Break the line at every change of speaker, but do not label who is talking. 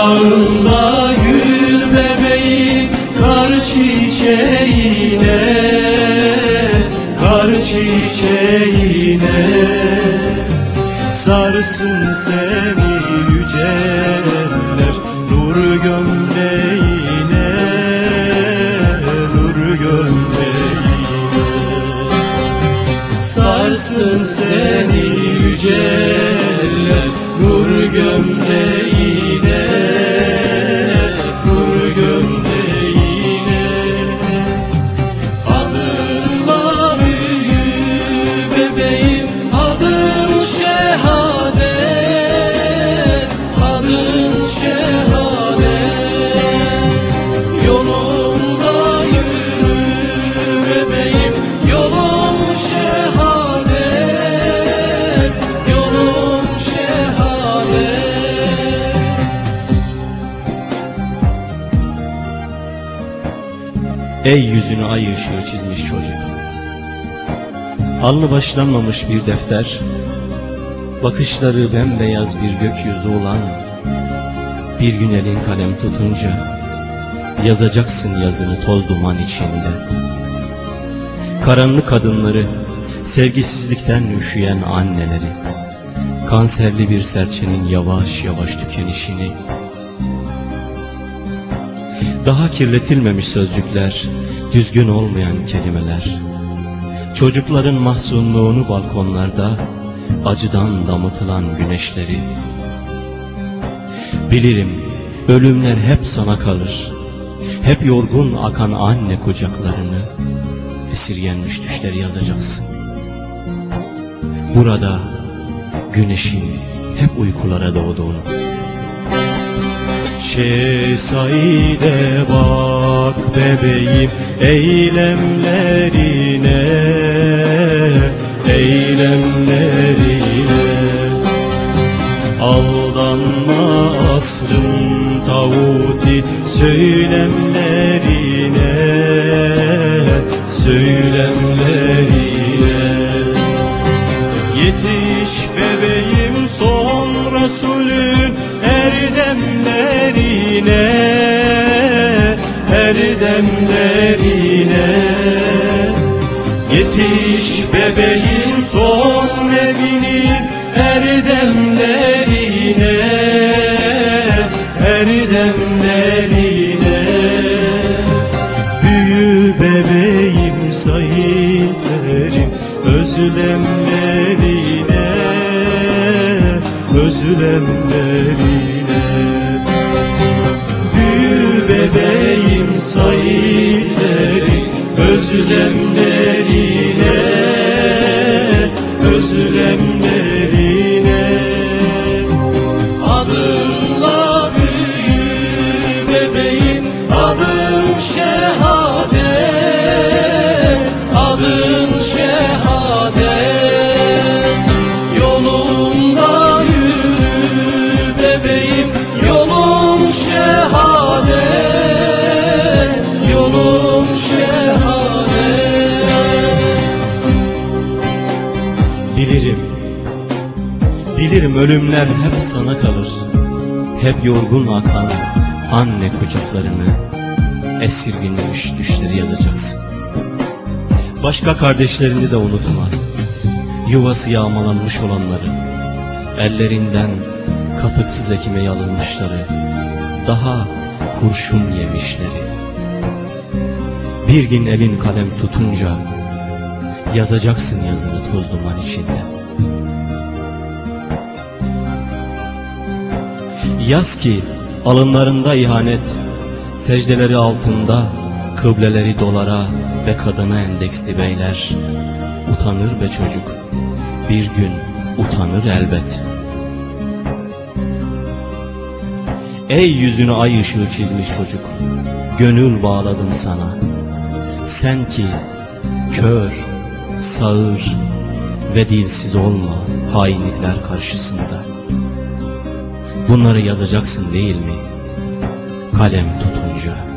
Kum dağında gül bebeğim kar çiçeğine kar çiçeğine. Sarsın seni yüceler nur gömleğine Ey yüzünü ay ışığı çizmiş çocuk. Alnı başlanmamış bir defter Bakışları bembeyaz bir gökyüzü olan Bir gün elin kalem tutunca Yazacaksın yazını toz duman içinde. Karanlık kadınları Sevgisizlikten üşüyen anneleri Kanserli bir serçenin yavaş yavaş tükenişini daha kirletilmemiş sözcükler, düzgün olmayan kelimeler. Çocukların mahzunluğunu balkonlarda, acıdan damıtılan güneşleri. Bilirim, ölümler hep sana kalır. Hep yorgun akan anne kucaklarını, esirgenmiş düşleri yazacaksın. Burada güneşin hep uykulara doğduğunu. Şehzade bak bebeğim eylemlerine eylemlerine. Aldanma asrın tavuti söylemlerine söylemlerine. Yetiş bebeğim son Resulün sahillerim özlemlerine özlemlerine. Büyü bebeğim sahillerim özlemlerine bilirim ölümler hep sana kalır. Hep yorgun akan anne kucaklarını, esirginlemiş düşleri yazacaksın. Başka kardeşlerini de unutma. Yuvası yağmalanmış olanları, ellerinden katıksız ekmeği alınmışları, daha kurşun yemişleri. Bir gün elin kalem tutunca, yazacaksın yazını toz duman içinde. Yaz ki alınlarında ihanet, secdeleri altında, kıbleleri dolara ve kadına endeksli beyler. Utanır be çocuk, bir gün utanır elbet. Ey yüzünü ay ışığı çizmiş çocuk Gönül bağladım sana Sen ki kör, sağır ve dilsiz olma hainlikler karşısında Bunları yazacaksın değil mi? Kalem tutunca